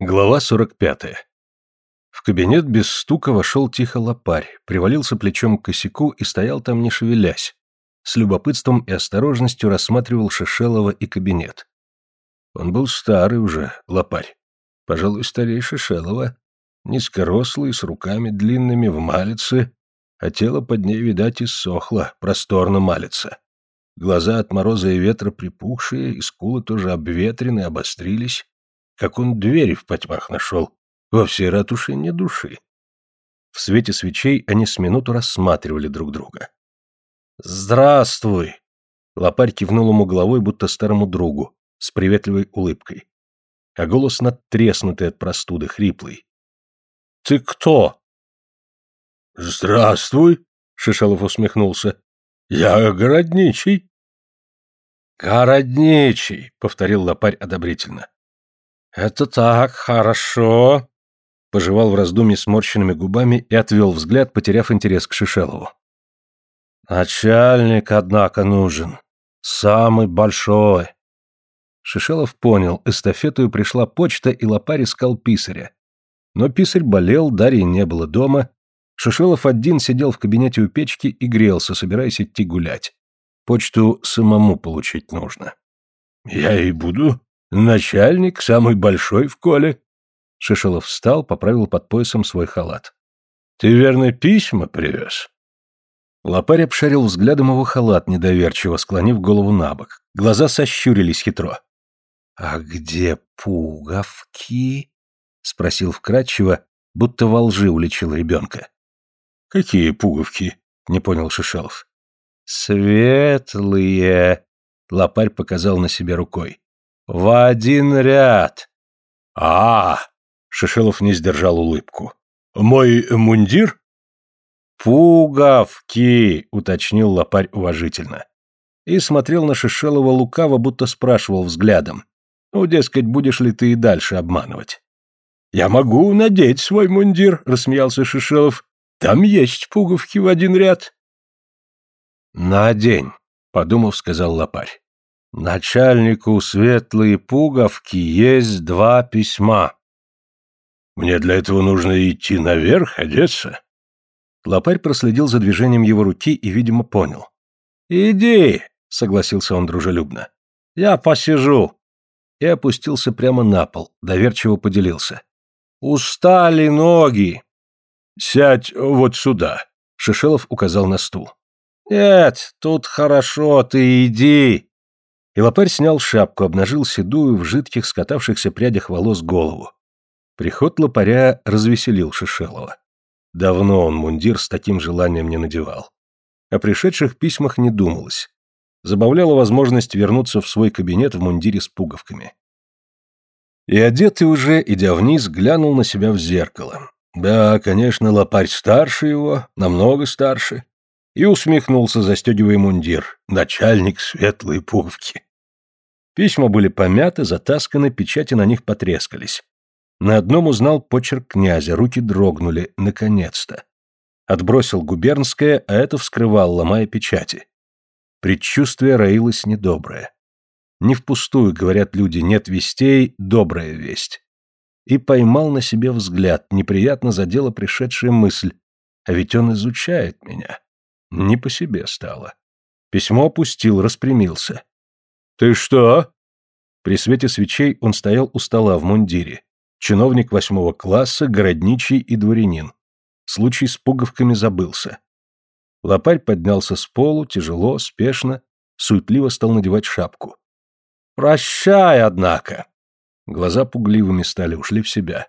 Глава 45. В кабинет без стука вошел тихо лопарь, привалился плечом к косяку и стоял там не шевелясь. С любопытством и осторожностью рассматривал Шишелова и кабинет. Он был старый уже, лопарь. Пожалуй, старей Шишелова. Низкорослый, с руками длинными, в малице, а тело под ней, видать, иссохло, просторно малится. Глаза от мороза и ветра припухшие, и скулы тоже обветрены, обострились как он двери в потьмах нашел. Во всей ратуше не души. В свете свечей они с минуту рассматривали друг друга. «Здравствуй!» Лопарь кивнул ему головой, будто старому другу, с приветливой улыбкой. А голос надтреснутый от простуды, хриплый. «Ты кто?» «Здравствуй!» — Шишалов усмехнулся. «Я городничий». «Городничий!» — повторил лопарь одобрительно. «Это так, хорошо!» Пожевал в раздумье сморщенными губами и отвел взгляд, потеряв интерес к Шишелову. «Начальник, однако, нужен. Самый большой!» Шишелов понял, эстафетую пришла почта, и лопарь искал писаря. Но писарь болел, Дарьи не было дома. Шишелов один сидел в кабинете у печки и грелся, собираясь идти гулять. Почту самому получить нужно. «Я и буду Начальник самый большой в коле. Шишелов встал, поправил под поясом свой халат. Ты, верно, письма привез? Лопарь обшарил взглядом его халат, недоверчиво склонив голову на бок. Глаза сощурились хитро. «А где пуговки?» — спросил вкратчиво, будто во лжи уличил ребенка. «Какие пуговки?» — не понял Шишелов. «Светлые!» — лопарь показал на себе рукой. В один ряд. А, -а, -а Шишелов не сдержал улыбку. Мой мундир? Пуговки, уточнил лопарь уважительно. И смотрел на Шишелова лукаво, будто спрашивал взглядом. Ну, дескать, будешь ли ты и дальше обманывать? Я могу надеть свой мундир, рассмеялся Шишелов. Там есть пуговки в один ряд. Надень, подумав, сказал лопарь. Начальнику светлые пуговки есть два письма. Мне для этого нужно идти наверх, одеться. Лопарь проследил за движением его руки и, видимо, понял. «Иди», — согласился он дружелюбно. «Я посижу». И опустился прямо на пол, доверчиво поделился. «Устали ноги». «Сядь вот сюда», — Шишелов указал на стул. «Нет, тут хорошо, ты иди», и лопарь снял шапку, обнажил седую в жидких скатавшихся прядях волос голову. Приход лопаря развеселил Шишелова. Давно он мундир с таким желанием не надевал. О пришедших письмах не думалось. Забавляла возможность вернуться в свой кабинет в мундире с пуговками. И одетый уже, идя вниз, глянул на себя в зеркало. Да, конечно, лопарь старше его, намного старше. И усмехнулся, застегивая мундир. Начальник светлые пуговки. Письма были помяты, затасканы, печати на них потрескались. На одном узнал почерк князя, руки дрогнули, наконец-то. Отбросил губернское, а это вскрывал, ломая печати. Предчувствие роилось недоброе. Не впустую, говорят люди, нет вестей, добрая весть. И поймал на себе взгляд, неприятно задела пришедшая мысль. А ведь он изучает меня. Не по себе стало. Письмо опустил, распрямился. «Ты что?» При свете свечей он стоял у стола в мундире. Чиновник восьмого класса, городничий и дворянин. Случай с пуговками забылся. Лопарь поднялся с полу, тяжело, спешно, суетливо стал надевать шапку. «Прощай, однако!» Глаза пугливыми стали, ушли в себя.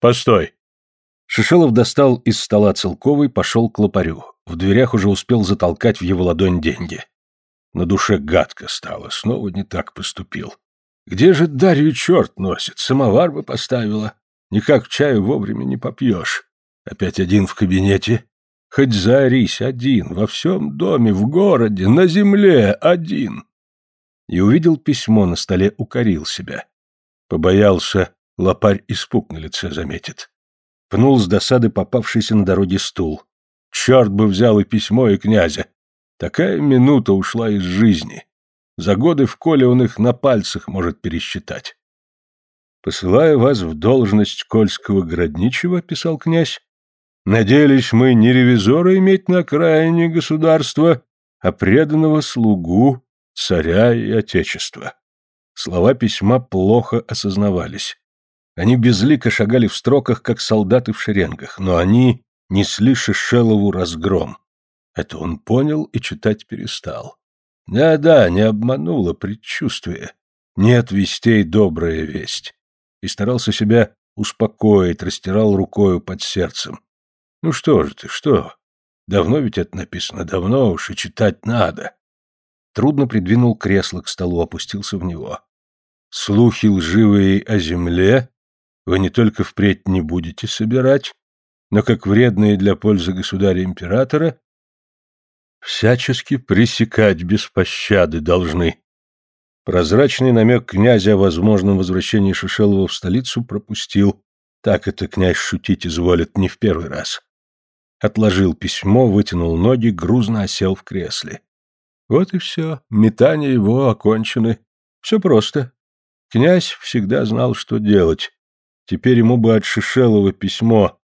«Постой!» Шишелов достал из стола целковый, пошел к лопарю. В дверях уже успел затолкать в его ладонь деньги. На душе гадко стало, снова не так поступил. Где же Дарью черт носит? Самовар бы поставила. Никак чаю вовремя не попьешь. Опять один в кабинете. Хоть заорись, один, во всем доме, в городе, на земле, один. И увидел письмо на столе, укорил себя. Побоялся, лопарь испуг на лице заметит. Пнул с досады попавшийся на дороге стул. Черт бы взял и письмо, и князя. Такая минута ушла из жизни. За годы в коле он их на пальцах может пересчитать. Посылая вас в должность Кольского городничего, писал князь, надеялись мы не ревизора иметь на окраине государства, а преданного слугу царя и отечества. Слова письма плохо осознавались. Они безлико шагали в строках, как солдаты в шеренгах, но они несли Шишелову разгром. Это он понял и читать перестал. Да-да, не обмануло предчувствие. Нет вестей добрая весть. И старался себя успокоить, растирал рукою под сердцем. Ну что же ты, что? Давно ведь это написано, давно уж, и читать надо. Трудно придвинул кресло к столу, опустился в него. Слухи лживые о земле вы не только впредь не будете собирать, но как вредные для пользы государя-императора, всячески пресекать без пощады должны. Прозрачный намек князя о возможном возвращении Шишелова в столицу пропустил. Так это князь шутить изволит не в первый раз. Отложил письмо, вытянул ноги, грузно осел в кресле. Вот и все, метания его окончены. Все просто. Князь всегда знал, что делать. Теперь ему бы от Шишелова письмо.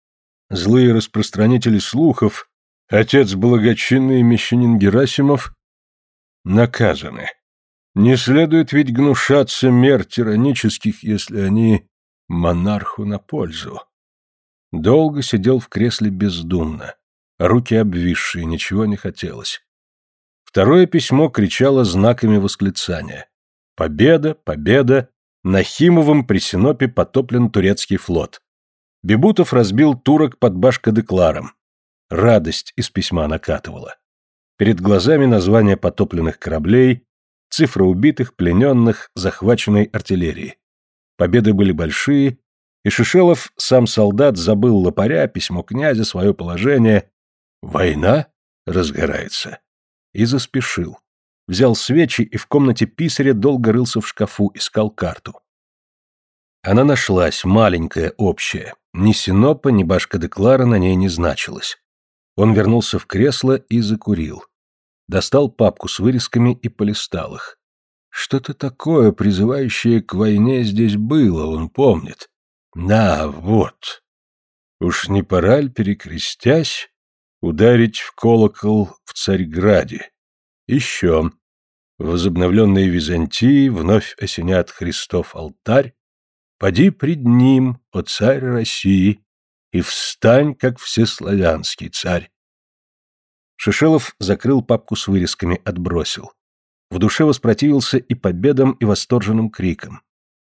Злые распространители слухов, отец благочинный мещанин Герасимов, наказаны. Не следует ведь гнушаться мер тиранических, если они монарху на пользу. Долго сидел в кресле бездумно, руки обвисшие, ничего не хотелось. Второе письмо кричало знаками восклицания. «Победа! Победа! На Химовом при Синопе потоплен турецкий флот. Бебутов разбил турок под Башкадекларом. Радость из письма накатывала. Перед глазами названия потопленных кораблей, цифры убитых, плененных, захваченной артиллерии. Победы были большие, и Шишелов, сам солдат, забыл лопаря, письмо князя, свое положение. Война разгорается. И заспешил взял свечи и в комнате писаря долго рылся в шкафу, искал карту. Она нашлась, маленькая, общая. Ни Синопа, ни Башка Деклара на ней не значилось. Он вернулся в кресло и закурил. Достал папку с вырезками и полистал их. Что-то такое, призывающее к войне, здесь было, он помнит. Да, вот. Уж не пора ли, перекрестясь, ударить в колокол в Царьграде? Еще. В возобновленной Византии вновь осенят Христов алтарь. Поди пред ним, о царь России, и встань, как всеславянский царь. Шишелов закрыл папку с вырезками, отбросил. В душе воспротивился и победам, и восторженным крикам.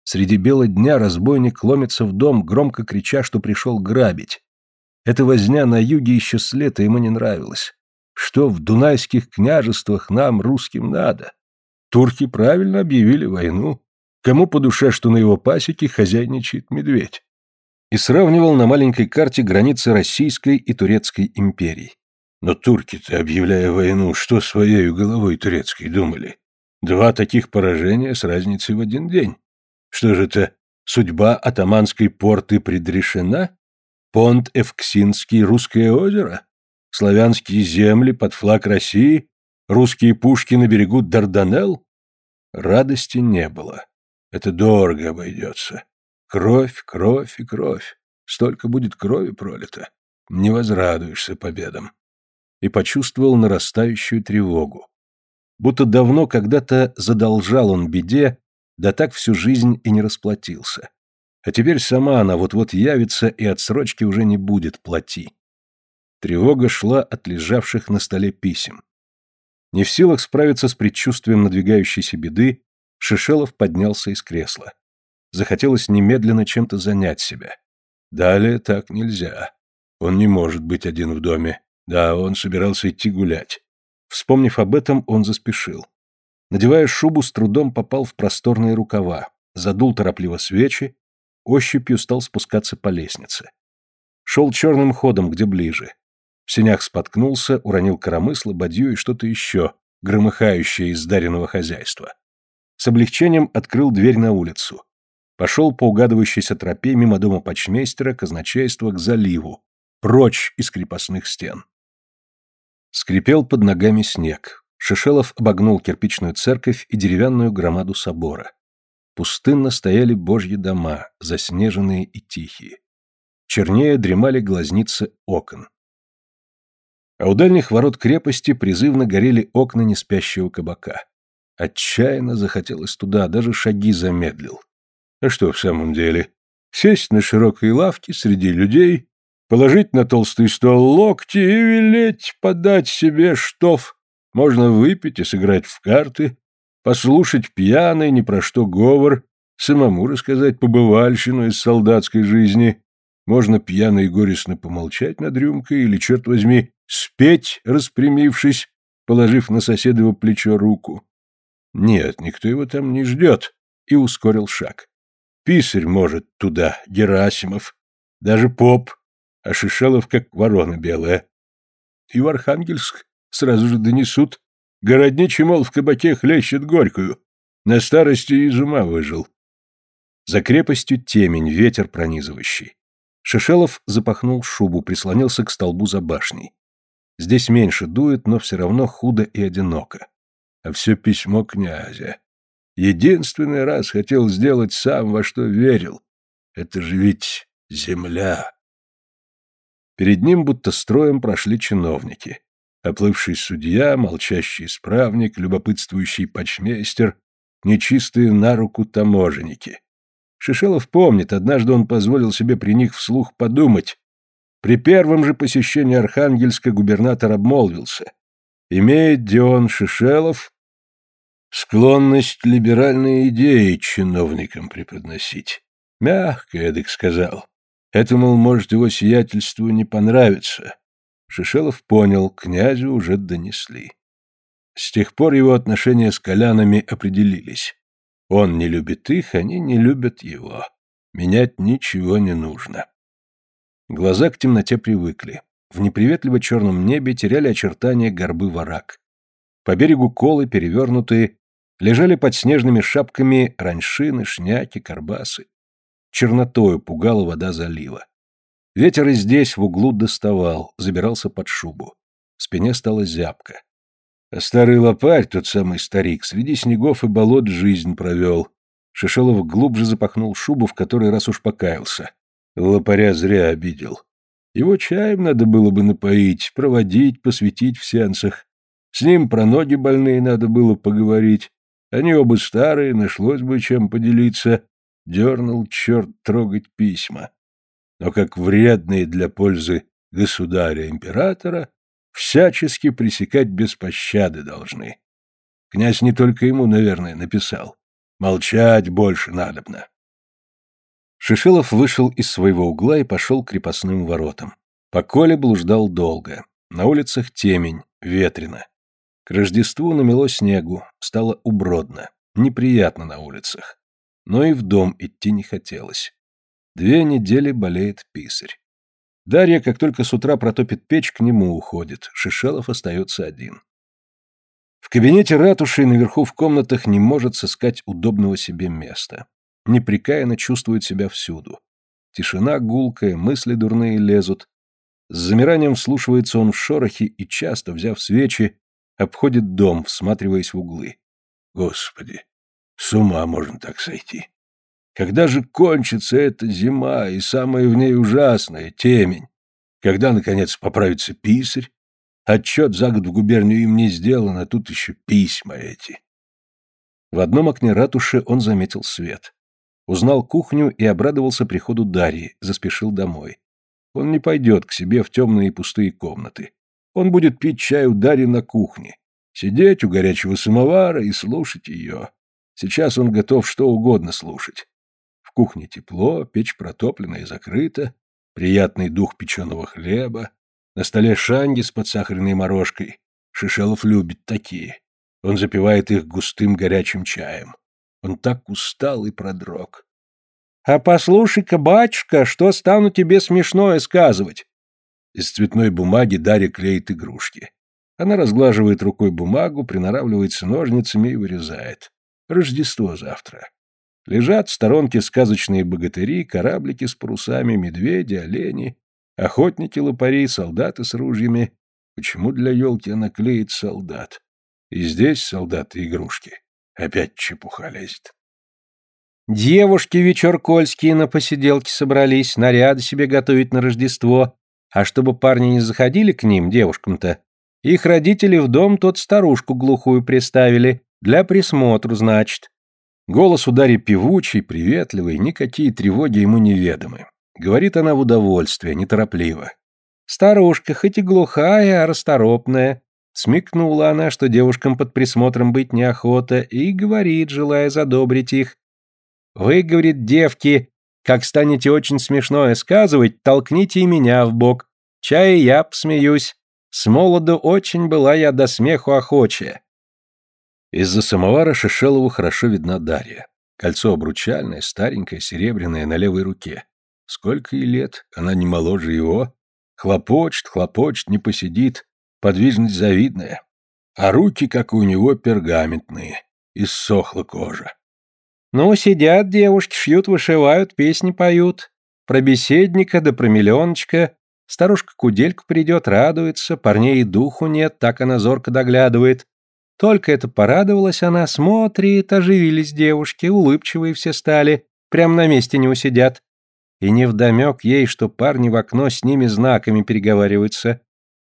Среди бела дня разбойник ломится в дом, громко крича, что пришел грабить. Эта возня на юге еще с лета ему не нравилась. Что в дунайских княжествах нам, русским, надо? Турки правильно объявили войну. Кому по душе, что на его пасеке хозяйничает медведь? И сравнивал на маленькой карте границы Российской и Турецкой империй. Но турки-то, объявляя войну, что своей головой турецкой думали? Два таких поражения с разницей в один день. Что же это, судьба атаманской порты предрешена? Понт Эвксинский, Русское озеро? Славянские земли под флаг России? Русские пушки на берегу Дарданелл? Радости не было. Это дорого обойдется. Кровь, кровь и кровь. Столько будет крови пролито. Не возрадуешься победам. И почувствовал нарастающую тревогу. Будто давно когда-то задолжал он беде, да так всю жизнь и не расплатился. А теперь сама она вот-вот явится, и отсрочки уже не будет, плати. Тревога шла от лежавших на столе писем. Не в силах справиться с предчувствием надвигающейся беды, Шишелов поднялся из кресла. Захотелось немедленно чем-то занять себя. Далее так нельзя. Он не может быть один в доме. Да, он собирался идти гулять. Вспомнив об этом, он заспешил. Надевая шубу, с трудом попал в просторные рукава, задул торопливо свечи, ощупью стал спускаться по лестнице. Шел черным ходом, где ближе. В сенях споткнулся, уронил коромысло, бадью и что-то еще, громыхающее из даренного хозяйства. С облегчением открыл дверь на улицу. Пошел по угадывающейся тропе мимо дома почмейстера, казначейства к заливу, прочь из крепостных стен. Скрипел под ногами снег. Шишелов обогнул кирпичную церковь и деревянную громаду собора. Пустынно стояли божьи дома, заснеженные и тихие. Чернее дремали глазницы окон. А у дальних ворот крепости призывно горели окна неспящего кабака. Отчаянно захотелось туда, даже шаги замедлил. А что в самом деле? Сесть на широкой лавке среди людей, положить на толстый стол локти и велеть подать себе штоф. Можно выпить и сыграть в карты, послушать пьяный, ни про что говор, самому рассказать побывальщину из солдатской жизни. Можно пьяно и горестно помолчать над рюмкой или, черт возьми, спеть, распрямившись, положив на соседово плечо руку. Нет, никто его там не ждет, и ускорил шаг. Писарь может туда, Герасимов, даже поп, а Шишелов как ворона белая. И в Архангельск сразу же донесут. Городничий, мол, в кабаке хлещет горькую. На старости из ума выжил. За крепостью темень, ветер пронизывающий. Шишелов запахнул шубу, прислонился к столбу за башней. Здесь меньше дует, но все равно худо и одиноко. А все письмо князя. Единственный раз хотел сделать сам, во что верил. Это же ведь земля. Перед ним будто строем прошли чиновники. Оплывший судья, молчащий исправник, любопытствующий почмейстер, нечистые на руку таможенники. Шишелов помнит, однажды он позволил себе при них вслух подумать. При первом же посещении Архангельска губернатор обмолвился. Имеет Дион Шишелов склонность либеральные идеи чиновникам преподносить. Мягко, Эдик сказал. Это, мол, может его сиятельству не понравиться. Шишелов понял, князю уже донесли. С тех пор его отношения с колянами определились. Он не любит их, они не любят его. Менять ничего не нужно. Глаза к темноте привыкли. В неприветливо черном небе теряли очертания горбы ворак. По берегу колы, перевернутые, лежали под снежными шапками раньшины, шняки, карбасы. Чернотою пугала вода залива. Ветер и здесь в углу доставал, забирался под шубу. Спине стало зябко. А старый лопарь, тот самый старик, среди снегов и болот жизнь провел. Шишелов глубже запахнул шубу, в который раз уж покаялся. Лопаря зря обидел. Его чаем надо было бы напоить, проводить, посвятить в сеансах. С ним про ноги больные надо было поговорить. Они оба старые, нашлось бы чем поделиться. Дернул черт трогать письма. Но как вредные для пользы государя-императора, всячески пресекать без пощады должны. Князь не только ему, наверное, написал. Молчать больше надобно. Шишилов вышел из своего угла и пошел к крепостным воротам. По коле блуждал долго. На улицах темень, ветрено. К Рождеству намело снегу, стало убродно, неприятно на улицах. Но и в дом идти не хотелось. Две недели болеет писарь. Дарья, как только с утра протопит печь, к нему уходит. Шишелов остается один. В кабинете ратуши наверху в комнатах не может сыскать удобного себе места. Непрекаянно чувствует себя всюду. Тишина гулкая, мысли дурные лезут. С замиранием вслушивается он в шорохи и часто, взяв свечи, обходит дом, всматриваясь в углы. Господи, с ума можно так сойти. Когда же кончится эта зима и самое в ней ужасное — темень? Когда, наконец, поправится писарь? Отчет за год в губернию им не сделан, а тут еще письма эти. В одном окне ратуши он заметил свет. Узнал кухню и обрадовался приходу Дарьи, заспешил домой. Он не пойдет к себе в темные и пустые комнаты. Он будет пить чай у Дарьи на кухне, сидеть у горячего самовара и слушать ее. Сейчас он готов что угодно слушать. В кухне тепло, печь протоплена и закрыта, приятный дух печеного хлеба, на столе шанги с подсахарной морожкой. Шишелов любит такие. Он запивает их густым горячим чаем. Он так устал и продрог. — А послушай-ка, батюшка, что стану тебе смешное сказывать? Из цветной бумаги Дарья клеит игрушки. Она разглаживает рукой бумагу, приноравливается ножницами и вырезает. Рождество завтра. Лежат в сторонке сказочные богатыри, кораблики с парусами, медведи, олени, охотники-лопари, солдаты с ружьями. Почему для елки она клеит солдат? И здесь солдаты игрушки. Опять чепуха лезет. Девушки вечеркольские на посиделке собрались, наряды себе готовить на Рождество, а чтобы парни не заходили к ним, девушкам-то, их родители в дом тот старушку глухую приставили, для присмотру, значит. Голос у Дарьи певучий, приветливый, никакие тревоги ему неведомы. Говорит она в удовольствие, неторопливо. Старушка, хоть и глухая, а расторопная. Смекнула она, что девушкам под присмотром быть неохота, и говорит, желая задобрить их. Вы, говорит, девки, как станете очень смешное сказывать, толкните и меня в бок. Чай я посмеюсь. С молоду очень была я до смеху охочая. Из-за самовара Шишелову хорошо видна Дарья. Кольцо обручальное, старенькое, серебряное, на левой руке. Сколько ей лет, она не моложе его. Хлопочет, хлопочет, не посидит, подвижность завидная. А руки, как у него, пергаментные, иссохла кожа. Ну, сидят девушки, шьют, вышивают, песни поют. Про беседника да про миллионочка. Старушка кудельку придет, радуется, парней и духу нет, так она зорко доглядывает. Только это порадовалась она, смотрит, оживились девушки, улыбчивые все стали, прям на месте не усидят. И невдомек ей, что парни в окно с ними знаками переговариваются.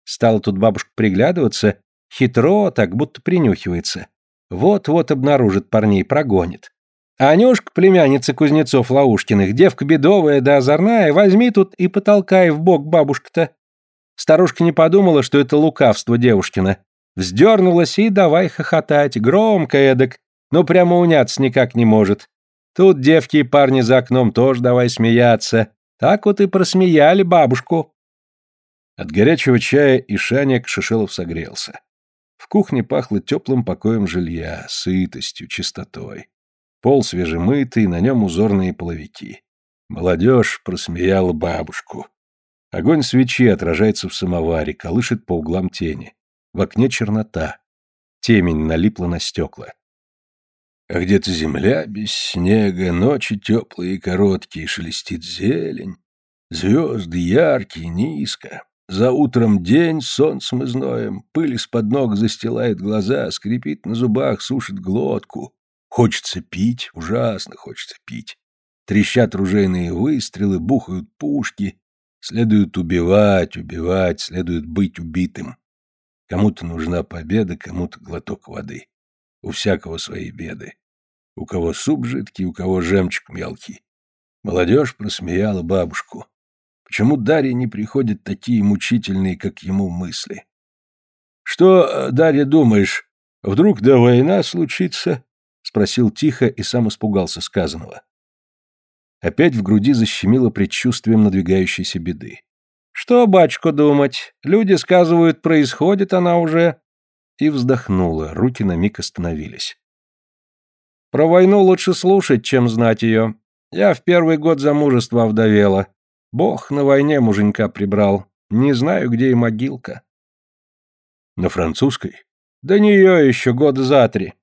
Стала тут бабушка приглядываться, хитро, так будто принюхивается. Вот-вот обнаружит парней, прогонит. Анюшка, племянница кузнецов Лаушкиных, девка бедовая да озорная, возьми тут и потолкай в бок бабушка-то. Старушка не подумала, что это лукавство девушкина. Вздернулась и давай хохотать, громко эдак, но прямо уняться никак не может. Тут девки и парни за окном тоже давай смеяться. Так вот и просмеяли бабушку. От горячего чая и шаник Шишелов согрелся. В кухне пахло теплым покоем жилья, сытостью, чистотой. Пол свежемытый, на нем узорные половики. Молодежь просмеяла бабушку. Огонь свечи отражается в самоваре, колышет по углам тени. В окне чернота. Темень налипла на стекла. А где-то земля без снега, ночи теплые и короткие, шелестит зелень. Звезды яркие, низко. За утром день, солнцем и зноем, пыль из-под ног застилает глаза, скрипит на зубах, сушит глотку. Хочется пить, ужасно хочется пить. Трещат ружейные выстрелы, бухают пушки. Следует убивать, убивать, следует быть убитым. Кому-то нужна победа, кому-то глоток воды. У всякого свои беды. У кого суп жидкий, у кого жемчуг мелкий. Молодежь просмеяла бабушку. Почему Дарье не приходят такие мучительные, как ему, мысли? Что, Дарья, думаешь, вдруг да война случится? Спросил тихо и сам испугался сказанного. Опять в груди защемило предчувствием надвигающейся беды. «Что, бачку, думать? Люди сказывают, происходит она уже...» И вздохнула, руки на миг остановились. «Про войну лучше слушать, чем знать ее. Я в первый год замужества вдовела. Бог на войне муженька прибрал. Не знаю, где и могилка». «На французской?» «Да нее еще года за три.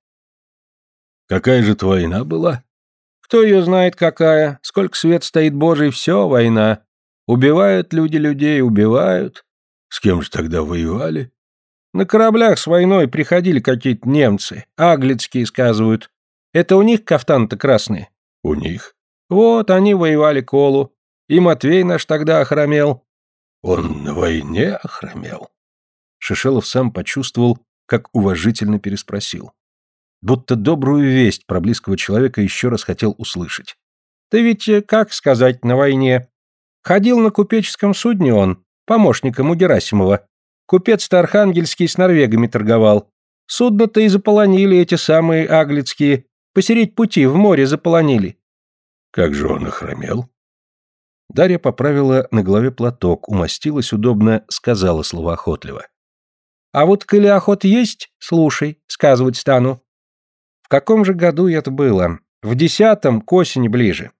Какая же это война была? Кто ее знает какая? Сколько свет стоит Божий, все война. Убивают люди людей, убивают. С кем же тогда воевали? На кораблях с войной приходили какие-то немцы, аглицкие, сказывают. Это у них кафтан-то красный? У них. Вот, они воевали колу. И Матвей наш тогда охромел. Он на войне охромел? Шишелов сам почувствовал, как уважительно переспросил будто добрую весть про близкого человека еще раз хотел услышать. «Ты ведь, э, как сказать, на войне? Ходил на купеческом судне он, помощником у Герасимова. Купец-то архангельский с норвегами торговал. Судно-то и заполонили эти самые аглицкие. Посереть пути в море заполонили». «Как же он охромел?» Дарья поправила на голове платок, умостилась удобно, сказала словоохотливо. «А вот коли охот есть, слушай, сказывать стану. В каком же году это было? В десятом, к осени ближе.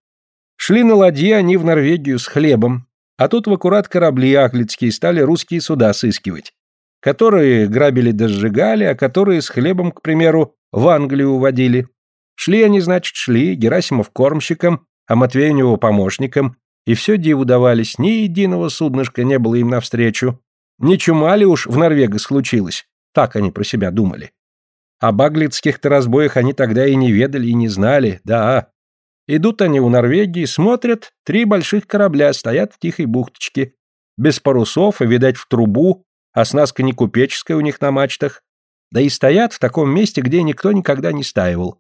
Шли на ладье они в Норвегию с хлебом, а тут в аккурат корабли аглицкие стали русские суда сыскивать, которые грабили да сжигали, а которые с хлебом, к примеру, в Англию уводили. Шли они, значит, шли, Герасимов кормщиком, а Матвей у помощником, и все диву давались, ни единого суднышка не было им навстречу. Не чума уж в Норвегах случилось? Так они про себя думали. О баглицких-то разбоях они тогда и не ведали, и не знали, да. Идут они у Норвегии, смотрят, три больших корабля стоят в тихой бухточке. Без парусов и, видать, в трубу, оснастка не купеческая у них на мачтах. Да и стоят в таком месте, где никто никогда не стаивал.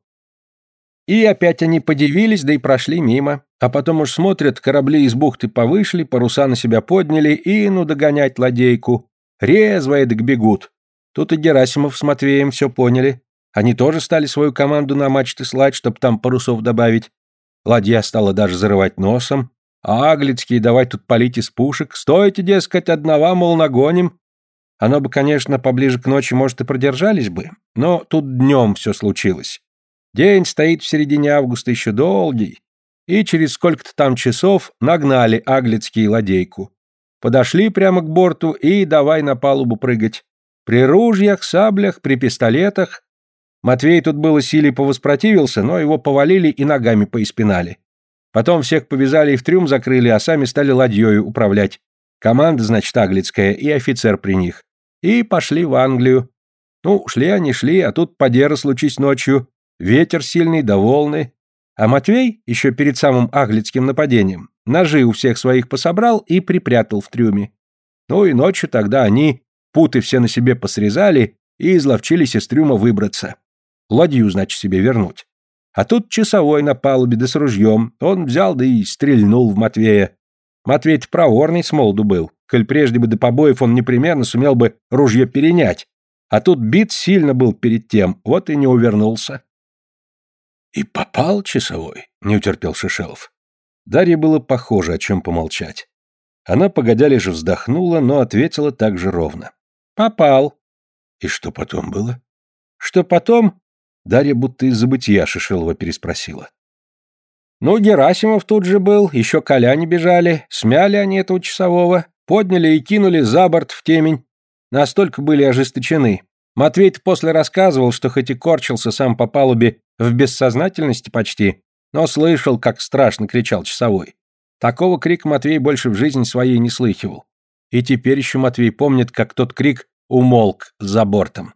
И опять они подивились, да и прошли мимо. А потом уж смотрят, корабли из бухты повышли, паруса на себя подняли, и ну догонять ладейку. Резвые так бегут. Тут и Герасимов с Матвеем все поняли. Они тоже стали свою команду на мачты слать, чтобы там парусов добавить. Ладья стала даже зарывать носом. А Аглицкие давай тут палить из пушек. Стойте, дескать, одного, мол, нагоним. Оно бы, конечно, поближе к ночи, может, и продержались бы, но тут днем все случилось. День стоит в середине августа еще долгий, и через сколько-то там часов нагнали Аглицкие ладейку. Подошли прямо к борту и давай на палубу прыгать. При ружьях, саблях, при пистолетах. Матвей тут было силе повоспротивился, но его повалили и ногами поиспинали. Потом всех повязали и в трюм закрыли, а сами стали ладьёю управлять. Команда, значит, аглицкая, и офицер при них. И пошли в Англию. Ну, шли они, шли, а тут подера случись ночью. Ветер сильный, да волны. А Матвей, еще перед самым аглицким нападением, ножи у всех своих пособрал и припрятал в трюме. Ну и ночью тогда они путы все на себе посрезали и изловчились из выбраться. Ладью, значит, себе вернуть. А тут часовой на палубе да с ружьем. Он взял да и стрельнул в Матвея. Матвей-то проворный с молоду был. Коль прежде бы до побоев он непременно сумел бы ружье перенять. А тут бит сильно был перед тем, вот и не увернулся. «И попал часовой?» — не утерпел Шишелов. Дарье было похоже, о чем помолчать. Она, погодя лишь вздохнула, но ответила так же ровно. «Попал». «И что потом было?» «Что потом?» Дарья будто из забытия Шишелова переспросила. «Ну, Герасимов тут же был, еще коляне бежали, смяли они этого часового, подняли и кинули за борт в темень. Настолько были ожесточены. Матвей после рассказывал, что хоть и корчился сам по палубе в бессознательности почти, но слышал, как страшно кричал часовой. Такого крика Матвей больше в жизни своей не слыхивал. И теперь еще Матвей помнит, как тот крик умолк за бортом.